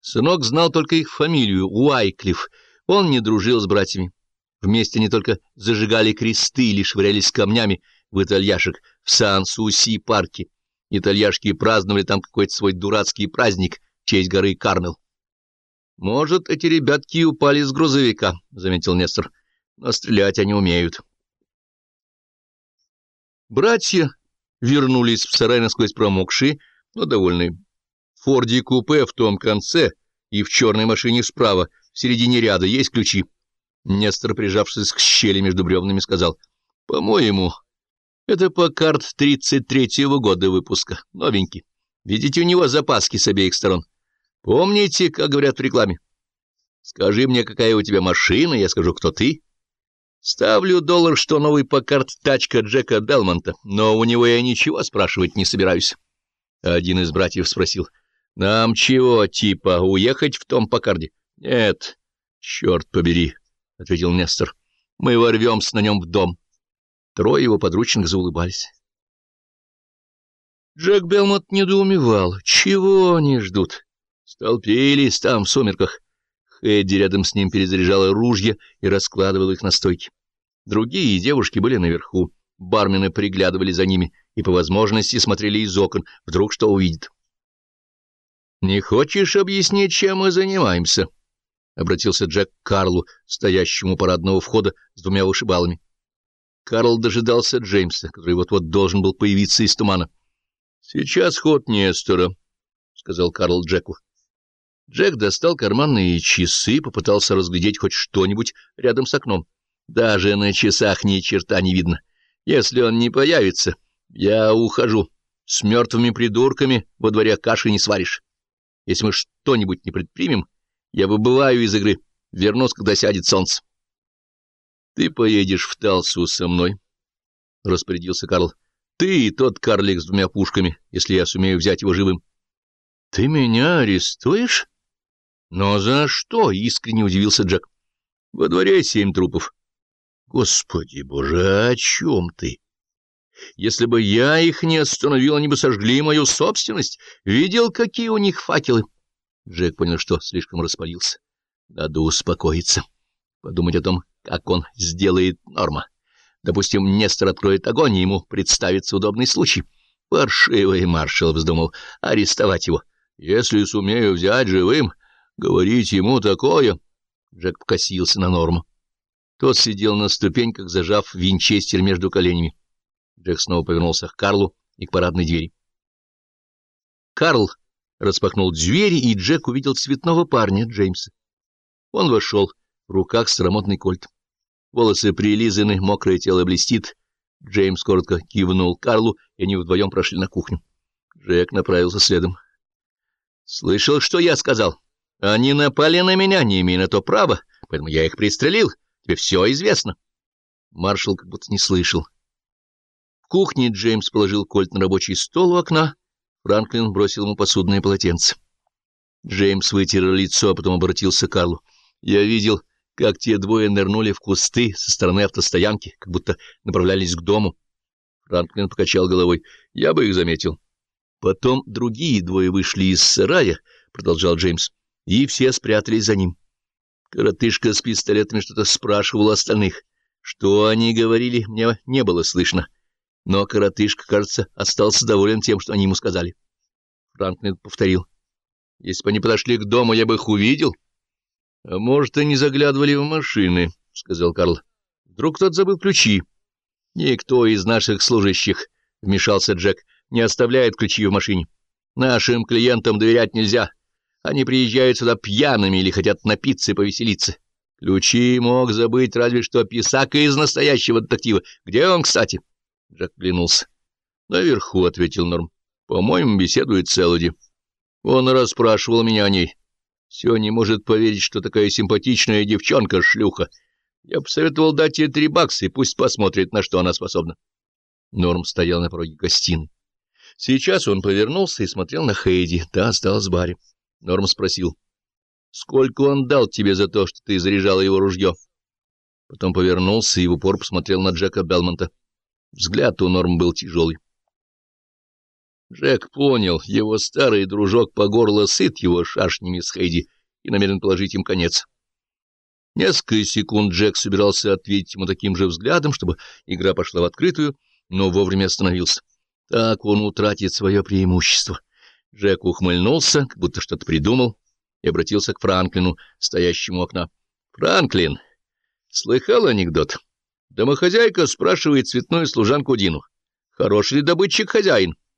Сынок знал только их фамилию — Уайклифф. Он не дружил с братьями. Вместе они только зажигали кресты или швырялись камнями в итальяшек в Сан-Суси-парке. Итальяшки праздновали там какой-то свой дурацкий праздник в честь горы Кармел. «Может, эти ребятки упали с грузовика», — заметил Нестор. «Но стрелять они умеют». Братья вернулись в сарай насквозь промокшие, но довольные. Форде купе в том конце и в черной машине справа, в середине ряда, есть ключи. Нестор, прижавшись к щели между бревнами, сказал, «По-моему, это Покарт 33-го года выпуска, новенький. Видите, у него запаски с обеих сторон. Помните, как говорят в рекламе? Скажи мне, какая у тебя машина, я скажу, кто ты. Ставлю доллар, что новый Покарт тачка Джека Белмонта, но у него я ничего спрашивать не собираюсь». Один из братьев спросил, «Нам чего, типа, уехать в том Покарде?» «Нет, черт побери», — ответил Нестор. «Мы ворвемся на нем в дом». Трое его подручных заулыбались. Джек Белмонт недоумевал. Чего они ждут? Столпились там в сумерках. Хэдди рядом с ним перезаряжала ружья и раскладывала их на стойке. Другие девушки были наверху. Бармены приглядывали за ними и по возможности смотрели из окон, вдруг что увидят. «Не хочешь объяснить, чем мы занимаемся?» — обратился Джек к Карлу, стоящему у парадного входа с двумя вышибалами. Карл дожидался Джеймса, который вот-вот должен был появиться из тумана. — Сейчас ход Нестора, — сказал Карл Джеку. Джек достал карманные часы и попытался разглядеть хоть что-нибудь рядом с окном. Даже на часах ни черта не видно. Если он не появится, я ухожу. С мертвыми придурками во дворе каши не сваришь. Если мы что-нибудь не предпримем, я выбываю из игры, вернусь, когда сядет солнце. — Ты поедешь в Талсу со мной, — распорядился Карл. — Ты и тот карлик с двумя пушками, если я сумею взять его живым. — Ты меня арестуешь? — Но за что? — искренне удивился Джек. — Во дворе семь трупов. — Господи боже, о чем ты? Если бы я их не остановил, они бы сожгли мою собственность. Видел, какие у них факелы? Джек понял, что слишком распалился. Надо успокоиться. Подумать о том, как он сделает норма. Допустим, Нестор откроет огонь, и ему представится удобный случай. Паршивый маршал вздумал арестовать его. Если сумею взять живым, говорить ему такое... Джек покосился на норму. Тот сидел на ступеньках, зажав винчестер между коленями. Джек снова повернулся к Карлу и к парадной двери. Карл распахнул двери, и Джек увидел цветного парня Джеймса. Он вошел, в руках старомодный кольт. Волосы прилизаны, мокрое тело блестит. Джеймс коротко кивнул Карлу, и они вдвоем прошли на кухню. Джек направился следом. — Слышал, что я сказал? Они напали на меня, не имея на то права, поэтому я их пристрелил. Тебе все известно. Маршал как будто не слышал кухне Джеймс положил кольт на рабочий стол у окна. Франклин бросил ему посудное полотенце. Джеймс вытер лицо, а потом обратился к Карлу. «Я видел, как те двое нырнули в кусты со стороны автостоянки, как будто направлялись к дому». Франклин покачал головой. «Я бы их заметил». «Потом другие двое вышли из сарая», — продолжал Джеймс, — «и все спрятались за ним». Коротышка с пистолетами что-то спрашивал остальных. Что они говорили, мне не было слышно но коротышка, кажется, остался доволен тем, что они ему сказали. Франклин повторил. — Если бы они подошли к дому, я бы их увидел. — А может, они заглядывали в машины, — сказал Карл. — Вдруг кто-то забыл ключи. — Никто из наших служащих, — вмешался Джек, — не оставляет ключи в машине. Нашим клиентам доверять нельзя. Они приезжают сюда пьяными или хотят напиться и повеселиться. Ключи мог забыть разве что писака из настоящего детектива. Где он, кстати? — Джек глянулся. «Наверху», — ответил Норм. «По-моему, беседует с Элоди. Он расспрашивал меня о ней. Все не может поверить, что такая симпатичная девчонка — шлюха. Я посоветовал дать ей три бакса, и пусть посмотрит, на что она способна». Норм стоял на пороге гостиной. Сейчас он повернулся и смотрел на Хейди. Та осталась в баре. Норм спросил. «Сколько он дал тебе за то, что ты заряжала его ружье?» Потом повернулся и в упор посмотрел на Джека Белмонта. Взгляд у Норм был тяжелый. Джек понял, его старый дружок по горло сыт его шашнями с Хейди и намерен положить им конец. Несколько секунд Джек собирался ответить ему таким же взглядом, чтобы игра пошла в открытую, но вовремя остановился. Так он утратит свое преимущество. Джек ухмыльнулся, как будто что-то придумал, и обратился к Франклину, стоящему у окна. — Франклин, слыхал анекдот? Домохозяйка спрашивает цветную служанку Дину. Хороший ли добытчик хозяин? —